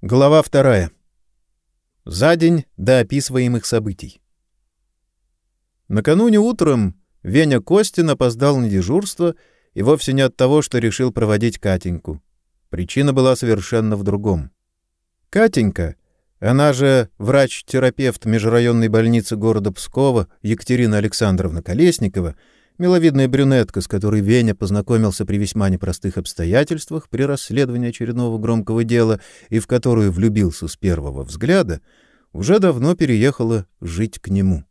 Глава вторая. За день до описываемых событий. Накануне утром Веня Костин опоздал на дежурство и вовсе не от того, что решил проводить Катеньку. Причина была совершенно в другом. Катенька, она же врач-терапевт межрайонной больницы города Пскова Екатерина Александровна Колесникова — Миловидная брюнетка, с которой Веня познакомился при весьма непростых обстоятельствах при расследовании очередного громкого дела и в которую влюбился с первого взгляда, уже давно переехала жить к нему.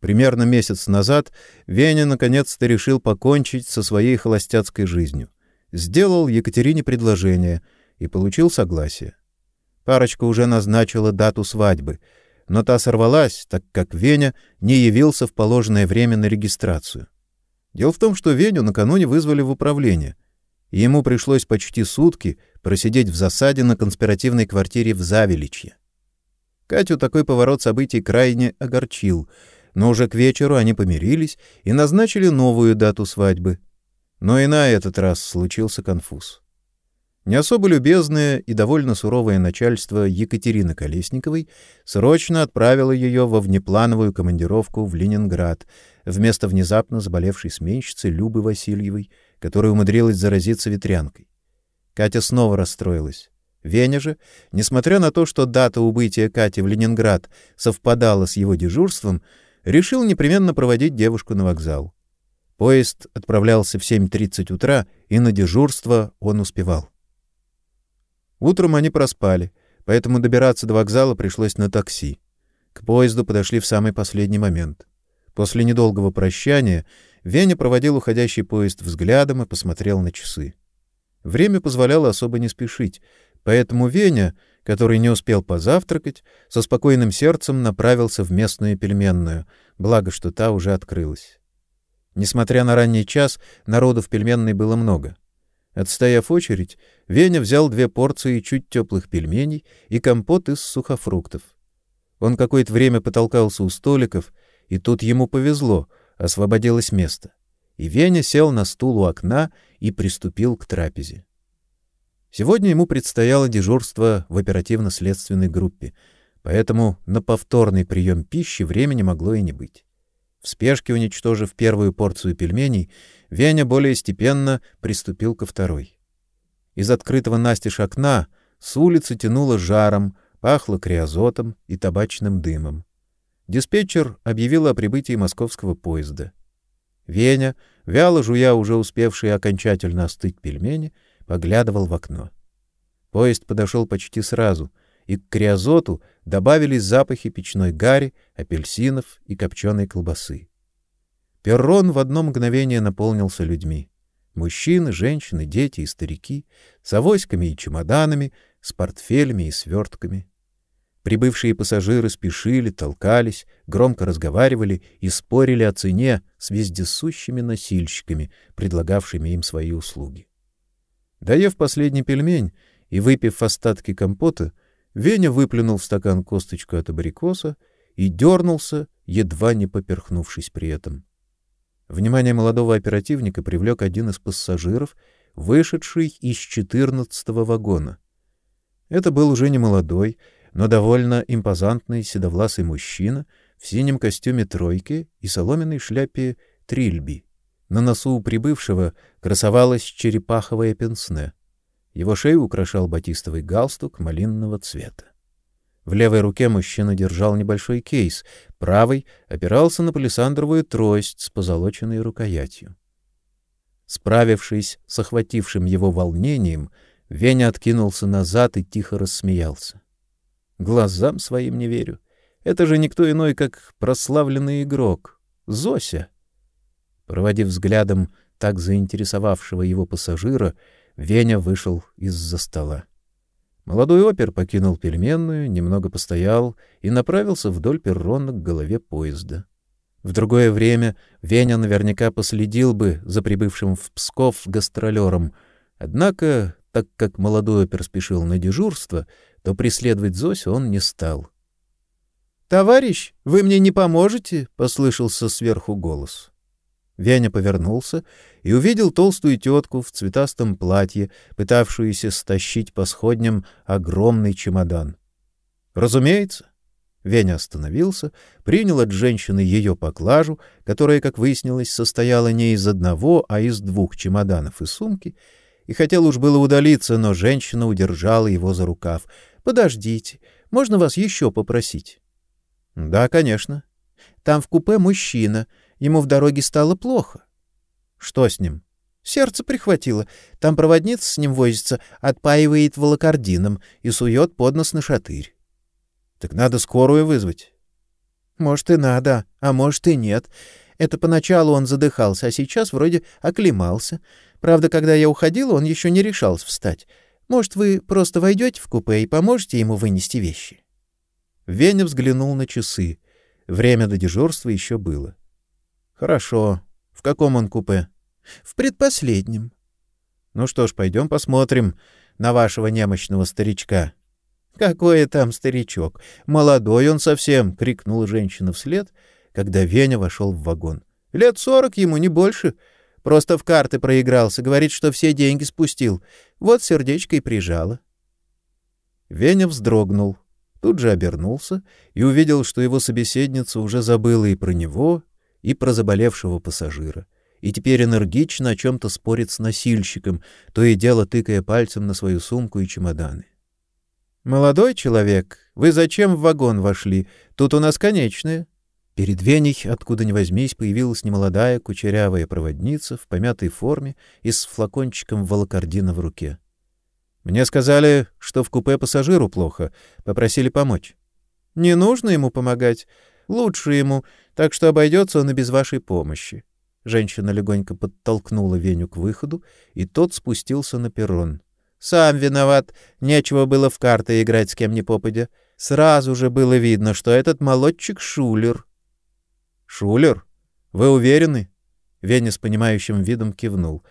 Примерно месяц назад Веня наконец-то решил покончить со своей холостяцкой жизнью. Сделал Екатерине предложение и получил согласие. Парочка уже назначила дату свадьбы, но та сорвалась, так как Веня не явился в положенное время на регистрацию. Дело в том, что Веню накануне вызвали в управление, и ему пришлось почти сутки просидеть в засаде на конспиративной квартире в Завеличье. Катю такой поворот событий крайне огорчил, но уже к вечеру они помирились и назначили новую дату свадьбы. Но и на этот раз случился конфуз. Не особо любезное и довольно суровое начальство Екатерины Колесниковой срочно отправило ее во внеплановую командировку в Ленинград вместо внезапно заболевшей сменщицы Любы Васильевой, которая умудрилась заразиться ветрянкой. Катя снова расстроилась. Веня же, несмотря на то, что дата убытия Кати в Ленинград совпадала с его дежурством, решил непременно проводить девушку на вокзал. Поезд отправлялся в 7:30 утра, и на дежурство он успевал. Утром они проспали, поэтому добираться до вокзала пришлось на такси. К поезду подошли в самый последний момент. После недолгого прощания Веня проводил уходящий поезд взглядом и посмотрел на часы. Время позволяло особо не спешить, поэтому Веня, который не успел позавтракать, со спокойным сердцем направился в местную пельменную, благо что та уже открылась. Несмотря на ранний час, народу в пельменной было много. Отстояв очередь, Веня взял две порции чуть теплых пельменей и компот из сухофруктов. Он какое-то время потолкался у столиков, и тут ему повезло, освободилось место. И Веня сел на стул у окна и приступил к трапезе. Сегодня ему предстояло дежурство в оперативно-следственной группе, поэтому на повторный прием пищи времени могло и не быть. В спешке уничтожив первую порцию пельменей, Веня более степенно приступил ко второй. Из открытого настежь окна с улицы тянуло жаром, пахло криозотом и табачным дымом. Диспетчер объявил о прибытии московского поезда. Веня, вяло жуя уже успевшие окончательно остыть пельмени, поглядывал в окно. Поезд подошел почти сразу, и к криозоту добавились запахи печной гари, апельсинов и копченой колбасы. Перрон в одно мгновение наполнился людьми. Мужчины, женщины, дети и старики, с авоськами и чемоданами, с портфелями и свертками. Прибывшие пассажиры спешили, толкались, громко разговаривали и спорили о цене с вездесущими носильщиками, предлагавшими им свои услуги. Доев последний пельмень и выпив остатки компота, Веня выплюнул в стакан косточку от абрикоса и дернулся, едва не поперхнувшись при этом. Внимание молодого оперативника привлек один из пассажиров, вышедший из четырнадцатого вагона. Это был уже не молодой, но довольно импозантный седовласый мужчина в синем костюме тройки и соломенной шляпе трильби. На носу прибывшего красовалось черепаховое пенсне. Его шею украшал батистовый галстук малинного цвета. В левой руке мужчина держал небольшой кейс, правой опирался на палисандровую трость с позолоченной рукоятью. Справившись с охватившим его волнением, Веня откинулся назад и тихо рассмеялся. Глазам своим не верю. Это же никто иной, как прославленный игрок Зося. Проводив взглядом так заинтересовавшего его пассажира, Веня вышел из-за стола. Молодой опер покинул пельменную, немного постоял и направился вдоль перрона к голове поезда. В другое время Веня наверняка последил бы за прибывшим в Псков гастролером, однако, так как молодой опер спешил на дежурство, то преследовать Зосю он не стал. — Товарищ, вы мне не поможете? — послышался сверху голос. Веня повернулся и увидел толстую тетку в цветастом платье, пытавшуюся стащить по сходням огромный чемодан. Разумеется. Веня остановился, принял от женщины ее поклажу, которая, как выяснилось, состояла не из одного, а из двух чемоданов и сумки, и хотел уж было удалиться, но женщина удержала его за рукав. «Подождите, можно вас еще попросить?» «Да, конечно. Там в купе мужчина, Ему в дороге стало плохо. Что с ним? Сердце прихватило. Там проводница с ним возится, отпаивает волокордином и сует под нос на шатырь. Так надо скорую вызвать. Может, и надо, а может, и нет. Это поначалу он задыхался, а сейчас вроде оклемался. Правда, когда я уходила, он еще не решался встать. Может, вы просто войдете в купе и поможете ему вынести вещи?» Веня взглянул на часы. Время до дежурства еще было. Хорошо. В каком он купе? В предпоследнем. Ну что ж, пойдем посмотрим на вашего немощного старичка. Какой там старичок? Молодой он совсем, крикнула женщина вслед, когда Веня вошел в вагон. Лет сорок ему не больше. Просто в карты проигрался, говорит, что все деньги спустил. Вот сердечко и прижало. Веня вздрогнул, тут же обернулся и увидел, что его собеседница уже забыла и про него, и про заболевшего пассажира, и теперь энергично о чем-то спорит с носильщиком, то и дело тыкая пальцем на свою сумку и чемоданы. «Молодой человек, вы зачем в вагон вошли? Тут у нас конечная». Перед Веней, откуда ни возьмись, появилась немолодая кучерявая проводница в помятой форме и с флакончиком волокордина в руке. «Мне сказали, что в купе пассажиру плохо, попросили помочь». «Не нужно ему помогать. Лучше ему, так что обойдется он и без вашей помощи. Женщина легонько подтолкнула Веню к выходу, и тот спустился на перрон. Сам виноват, нечего было в карты играть с кем ни попадя. Сразу же было видно, что этот молодчик шулер. Шулер? Вы уверены? Веня с понимающим видом кивнул.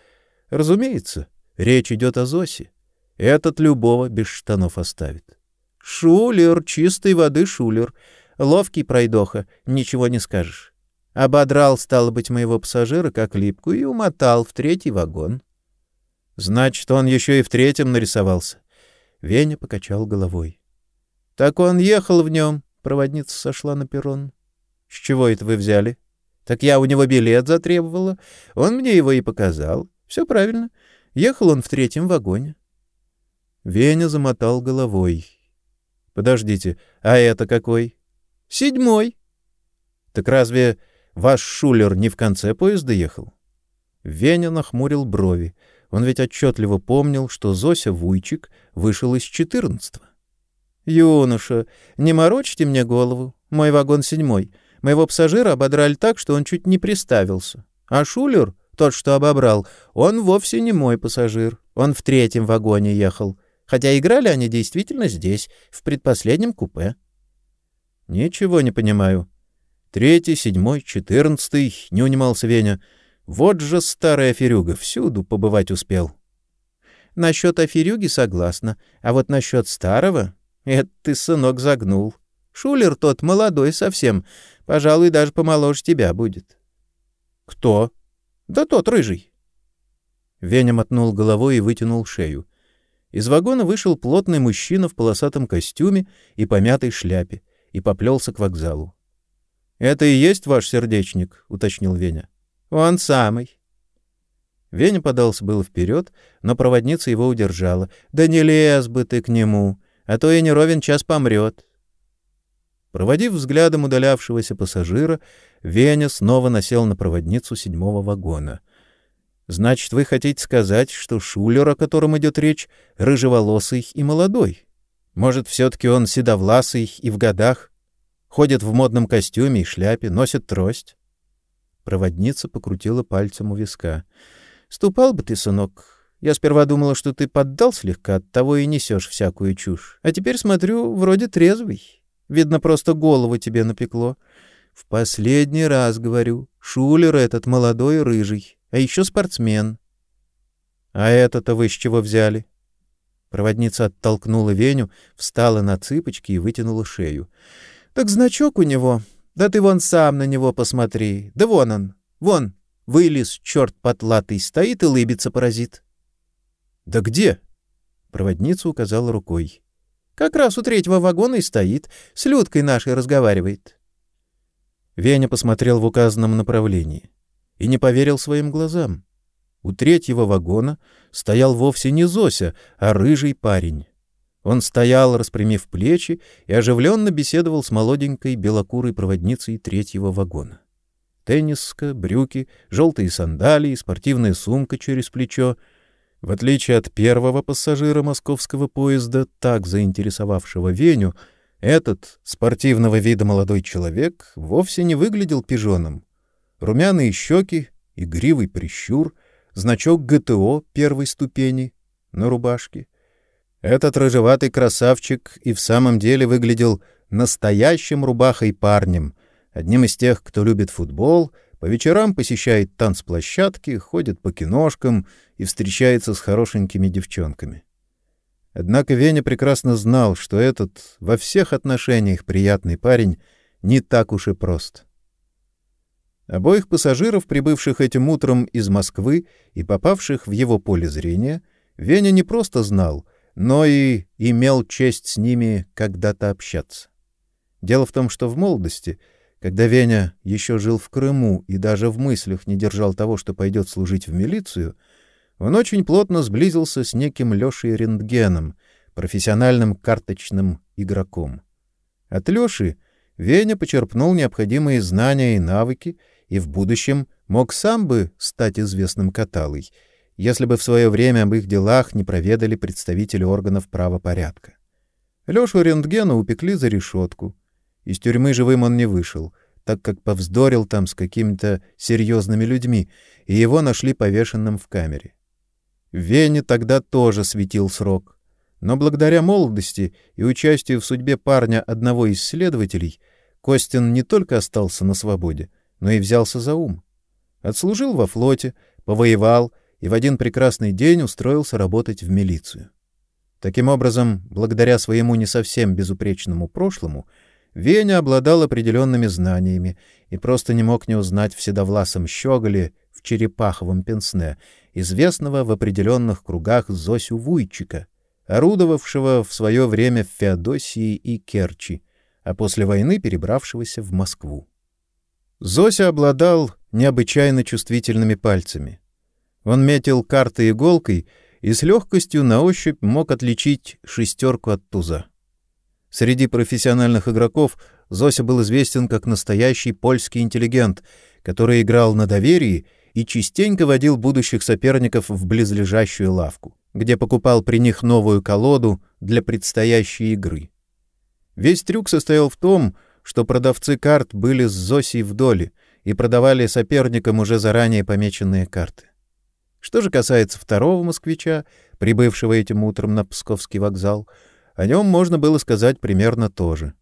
Разумеется, речь идет о Зосе. Этот любого без штанов оставит. Шулер, чистой воды шулер. Ловкий пройдоха, ничего не скажешь. Ободрал, стало быть, моего пассажира как липку и умотал в третий вагон. Значит, он еще и в третьем нарисовался. Веня покачал головой. Так он ехал в нем. Проводница сошла на перрон. С чего это вы взяли? Так я у него билет затребовала. Он мне его и показал. Все правильно. Ехал он в третьем вагоне. Веня замотал головой. Подождите, а это какой? Седьмой. Так разве ваш шулер не в конце поезда ехал? Веня нахмурил брови. Он ведь отчетливо помнил, что Зося Вуйчик вышел из четырнадцатого. Юноша, не морочьте мне голову. Мой вагон седьмой. Моего пассажира ободрали так, что он чуть не приставился. А шулер, тот, что обобрал, он вовсе не мой пассажир. Он в третьем вагоне ехал. Хотя играли они действительно здесь, в предпоследнем купе. Ничего не понимаю. Третий, седьмой, четырнадцатый, не унимался Веня. Вот же старая Ферюга, всюду побывать успел. Насчет Аферюги согласна, а вот насчет старого — это ты, сынок, загнул. Шулер тот молодой совсем, пожалуй, даже помоложе тебя будет. — Кто? — Да тот рыжий. Веня мотнул головой и вытянул шею. Из вагона вышел плотный мужчина в полосатом костюме и помятой шляпе и поплелся к вокзалу. «Это и есть ваш сердечник?» — уточнил Веня. «Он самый». Веня подался было вперед, но проводница его удержала. «Да не лез бы ты к нему, а то и не ровен час помрет». Проводив взглядом удалявшегося пассажира, Веня снова насел на проводницу седьмого вагона. «Значит, вы хотите сказать, что шулер, о котором идет речь, рыжеволосый и молодой?» Может, все-таки он седовласый и в годах? Ходит в модном костюме и шляпе, носит трость? Проводница покрутила пальцем у виска. — Ступал бы ты, сынок. Я сперва думала, что ты поддал слегка, от того и несешь всякую чушь. А теперь смотрю, вроде трезвый. Видно, просто голову тебе напекло. В последний раз говорю, шулер этот молодой рыжий, а еще спортсмен. — А это-то вы с чего взяли? Проводница оттолкнула Веню, встала на цыпочки и вытянула шею. — Так значок у него. Да ты вон сам на него посмотри. Да вон он. Вон, Вылез черт потлатый, стоит и лыбится паразит. — Да где? — проводница указала рукой. — Как раз у третьего вагона и стоит, с Людкой нашей разговаривает. Веня посмотрел в указанном направлении и не поверил своим глазам. У третьего вагона стоял вовсе не Зося, а рыжий парень. Он стоял, распрямив плечи, и оживленно беседовал с молоденькой белокурой проводницей третьего вагона. Тенниска, брюки, желтые сандалии, спортивная сумка через плечо. В отличие от первого пассажира московского поезда, так заинтересовавшего Веню, этот спортивного вида молодой человек вовсе не выглядел пижоном. Румяные щеки, игривый прищур, значок ГТО первой ступени на рубашке — этот рыжеватый красавчик и в самом деле выглядел настоящим рубахой парнем, одним из тех, кто любит футбол, по вечерам посещает танцплощадки, ходит по киношкам и встречается с хорошенькими девчонками. Однако Веня прекрасно знал, что этот во всех отношениях приятный парень не так уж и прост. Обоих пассажиров, прибывших этим утром из Москвы и попавших в его поле зрения, Веня не просто знал — но и имел честь с ними когда-то общаться. Дело в том, что в молодости, когда Веня еще жил в Крыму и даже в мыслях не держал того, что пойдет служить в милицию, он очень плотно сблизился с неким Лешей Рентгеном, профессиональным карточным игроком. От Леши Веня почерпнул необходимые знания и навыки и в будущем мог сам бы стать известным каталой — если бы в свое время об их делах не проведали представители органов правопорядка. Лешу Рентгена упекли за решетку. Из тюрьмы живым он не вышел, так как повздорил там с какими-то серьезными людьми, и его нашли повешенным в камере. В Вене тогда тоже светил срок. Но благодаря молодости и участию в судьбе парня одного из следователей, Костин не только остался на свободе, но и взялся за ум. Отслужил во флоте, повоевал — и в один прекрасный день устроился работать в милицию. Таким образом, благодаря своему не совсем безупречному прошлому, Веня обладал определенными знаниями и просто не мог не узнать в седовласом щеголе в черепаховом пенсне, известного в определенных кругах Зосю Вуйчика, орудовавшего в свое время в Феодосии и Керчи, а после войны перебравшегося в Москву. Зося обладал необычайно чувствительными пальцами. Он метил карты иголкой и с легкостью на ощупь мог отличить шестерку от туза. Среди профессиональных игроков Зося был известен как настоящий польский интеллигент, который играл на доверии и частенько водил будущих соперников в близлежащую лавку, где покупал при них новую колоду для предстоящей игры. Весь трюк состоял в том, что продавцы карт были с Зосей в доле и продавали соперникам уже заранее помеченные карты. Что же касается второго москвича, прибывшего этим утром на Псковский вокзал, о нем можно было сказать примерно то же.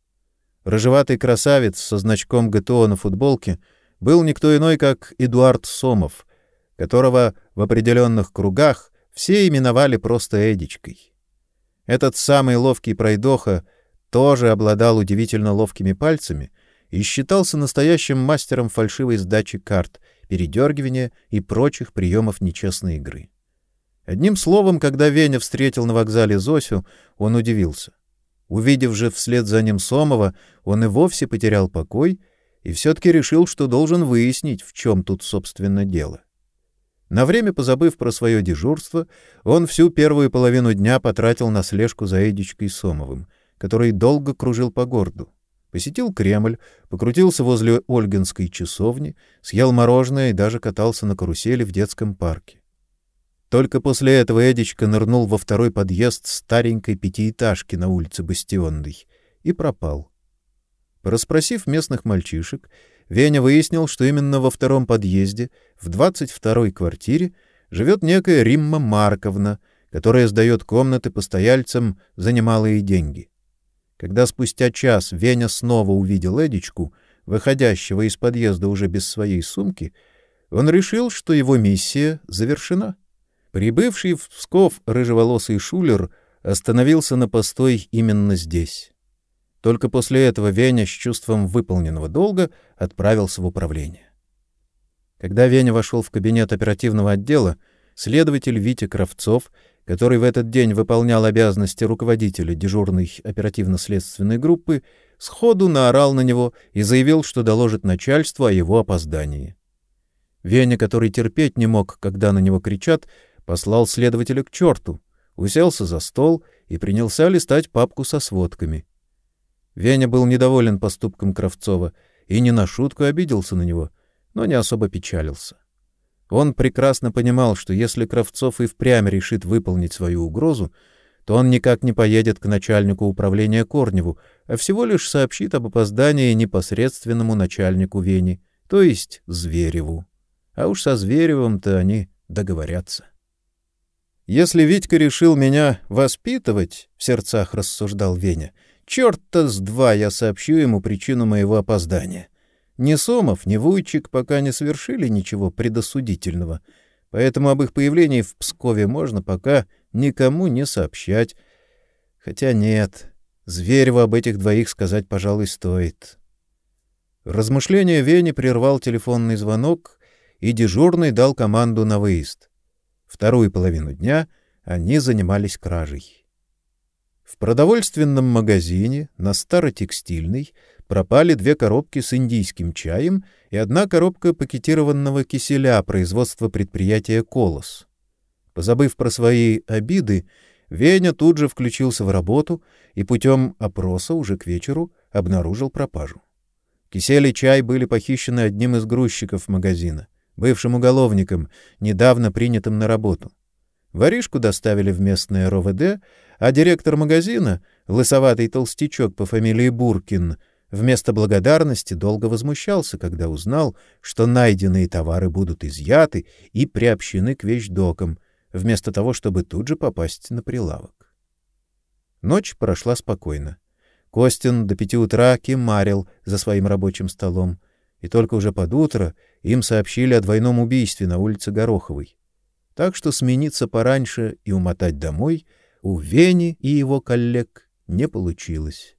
Рыжеватый красавец со значком ГТО на футболке был никто иной, как Эдуард Сомов, которого в определенных кругах все именовали просто Эдичкой. Этот самый ловкий пройдоха тоже обладал удивительно ловкими пальцами и считался настоящим мастером фальшивой сдачи карт — передергивания и прочих приемов нечестной игры. Одним словом, когда Веня встретил на вокзале Зосю, он удивился. Увидев же вслед за ним Сомова, он и вовсе потерял покой и все-таки решил, что должен выяснить, в чем тут, собственно, дело. На время позабыв про свое дежурство, он всю первую половину дня потратил на слежку за Эдичкой Сомовым, который долго кружил по городу. Посетил Кремль, покрутился возле Ольгинской часовни, съел мороженое и даже катался на карусели в детском парке. Только после этого Эдичка нырнул во второй подъезд старенькой пятиэтажки на улице Бастионной и пропал. Пораспросив местных мальчишек, Веня выяснил, что именно во втором подъезде, в двадцать второй квартире, живет некая Римма Марковна, которая сдает комнаты постояльцам за немалые деньги. Когда спустя час Веня снова увидел Эдичку, выходящего из подъезда уже без своей сумки, он решил, что его миссия завершена. Прибывший в Псков рыжеволосый шулер остановился на постой именно здесь. Только после этого Веня с чувством выполненного долга отправился в управление. Когда Веня вошел в кабинет оперативного отдела, следователь Витя Кравцов, который в этот день выполнял обязанности руководителя дежурной оперативно-следственной группы, сходу наорал на него и заявил, что доложит начальству о его опоздании. Веня, который терпеть не мог, когда на него кричат, послал следователя к черту, уселся за стол и принялся листать папку со сводками. Веня был недоволен поступком Кравцова и не на шутку обиделся на него, но не особо печалился. Он прекрасно понимал, что если Кравцов и впрямь решит выполнить свою угрозу, то он никак не поедет к начальнику управления Корневу, а всего лишь сообщит об опоздании непосредственному начальнику Вени, то есть Звереву. А уж со Зверевым-то они договорятся. Если Витька решил меня воспитывать, в сердцах рассуждал Веня, черт-то с два я сообщу ему причину моего опоздания. Ни Сомов, ни Вуйчик пока не совершили ничего предосудительного, поэтому об их появлении в Пскове можно пока никому не сообщать. Хотя нет, Звереву об этих двоих сказать, пожалуй, стоит. Размышление Вени прервал телефонный звонок, и дежурный дал команду на выезд. Вторую половину дня они занимались кражей. В продовольственном магазине на Старотекстильной пропали две коробки с индийским чаем и одна коробка пакетированного киселя производства предприятия «Колос». Позабыв про свои обиды, Веня тут же включился в работу и путем опроса уже к вечеру обнаружил пропажу. Кисель и чай были похищены одним из грузчиков магазина, бывшим уголовником, недавно принятым на работу. Воришку доставили в местное РОВД, а директор магазина, лысоватый толстячок по фамилии Буркин, вместо благодарности долго возмущался, когда узнал, что найденные товары будут изъяты и приобщены к вещдокам, вместо того, чтобы тут же попасть на прилавок. Ночь прошла спокойно. Костин до пяти утра кемарил за своим рабочим столом, и только уже под утро им сообщили о двойном убийстве на улице Гороховой. Так что смениться пораньше и умотать домой у Вени и его коллег не получилось.